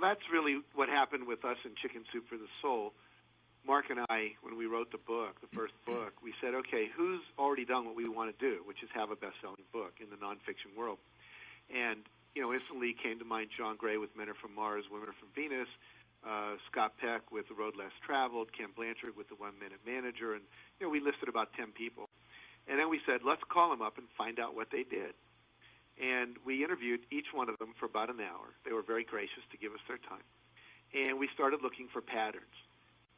Well, that's really what happened with us in Chicken Soup for the Soul. Mark and I, when we wrote the book, the first book, we said, okay, who's already done what we want to do, which is have a best-selling book in the nonfiction world? And you know, instantly came to mind John Gray with Men Are From Mars, Women Are From Venus, uh, Scott Peck with The Road Less Traveled, Ken Blanchard with The One Minute Manager, and you know, we listed about 10 people. And then we said, let's call them up and find out what they did. And we interviewed each one of them for about an hour. They were very gracious to give us their time. And we started looking for patterns.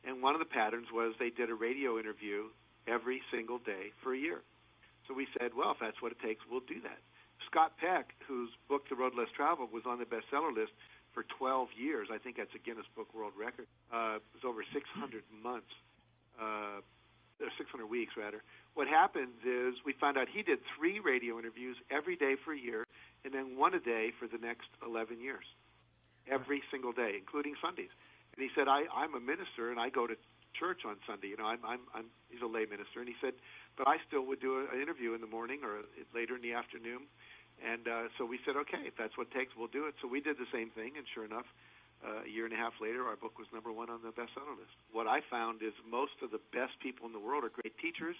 And one of the patterns was they did a radio interview every single day for a year. So we said, well, if that's what it takes, we'll do that. Scott Peck, whose book The Road Less Traveled was on the bestseller list for 12 years, I think that's a Guinness Book World Record. Uh, it was over 600 months, uh, 600 weeks rather. What happens is we found out he did three radio interviews every day for a year, and then one a day for the next 11 years, every single day, including Sundays. And he said, I, I'm a minister and I go to church on Sunday. You know, I'm, I'm, I'm he's a lay minister, and he said, but I still would do an interview in the morning or later in the afternoon and uh, so we said, okay, if that's what it takes, we'll do it. So we did the same thing, and sure enough, uh, a year and a half later, our book was number one on the bestseller list. What I found is most of the best people in the world are great teachers,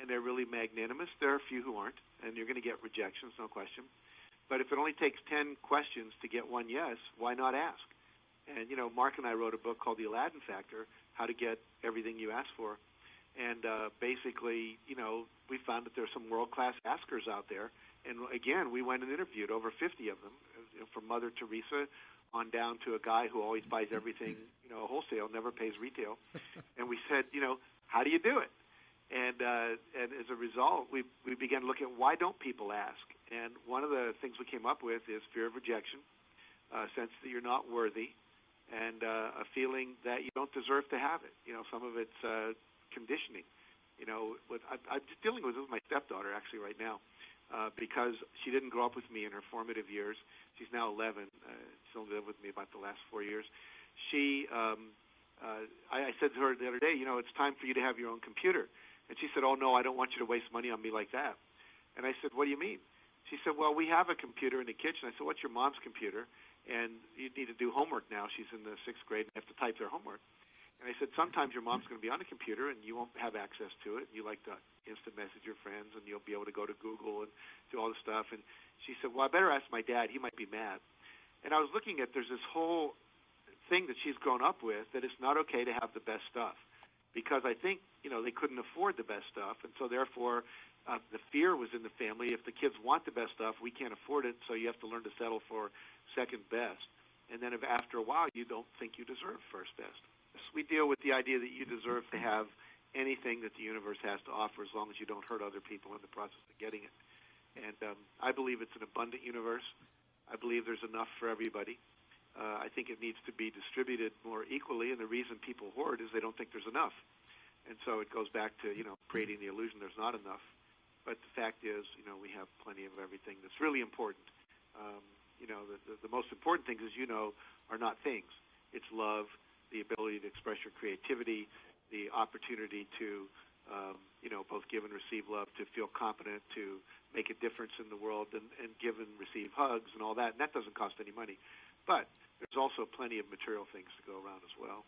and they're really magnanimous. There are a few who aren't, and you're going to get rejections, no question. But if it only takes 10 questions to get one yes, why not ask? And, you know, Mark and I wrote a book called The Aladdin Factor How to Get Everything You Ask For. And uh, basically, you know, we found that there's some world class askers out there and again, we went and interviewed over 50 of them, you know, from Mother Teresa on down to a guy who always buys everything, you know, wholesale, never pays retail. and we said, you know, how do you do it? And uh, and as a result, we we began to look at why don't people ask? And one of the things we came up with is fear of rejection, a sense that you're not worthy, and uh, a feeling that you don't deserve to have it. You know, some of it's uh, conditioning. You know, with, I, I'm dealing with this with my stepdaughter actually right now uh, because she didn't grow up with me in her formative years. She's now 11. Uh, she's only lived with me about the last four years. She, um, uh, I, I said to her the other day, you know, it's time for you to have your own computer. And she said, oh, no, I don't want you to waste money on me like that. And I said, what do you mean? She said, well, we have a computer in the kitchen. I said, what's your mom's computer? And you need to do homework now. She's in the sixth grade and have to type their homework. And I said, sometimes your mom's going to be on a computer and you won't have access to it. You like to instant message your friends and you'll be able to go to Google and do all the stuff. And she said, well, I better ask my dad. He might be mad. And I was looking at there's this whole thing that she's grown up with that it's not okay to have the best stuff because I think you know they couldn't afford the best stuff, and so therefore uh, the fear was in the family. If the kids want the best stuff, we can't afford it, so you have to learn to settle for second best. And then if after a while you don't think you deserve first best we deal with the idea that you deserve to have anything that the universe has to offer as long as you don't hurt other people in the process of getting it. And um, I believe it's an abundant universe. I believe there's enough for everybody. Uh, I think it needs to be distributed more equally, and the reason people hoard is they don't think there's enough. And so it goes back to you know creating the illusion there's not enough. But the fact is, you know, we have plenty of everything that's really important. Um, you know, the, the, the most important things, as you know, are not things. It's love, the ability to express your creativity, the opportunity to, um, you know, both give and receive love, to feel competent, to make a difference in the world, and, and give and receive hugs and all that. And that doesn't cost any money. But there's also plenty of material things to go around as well.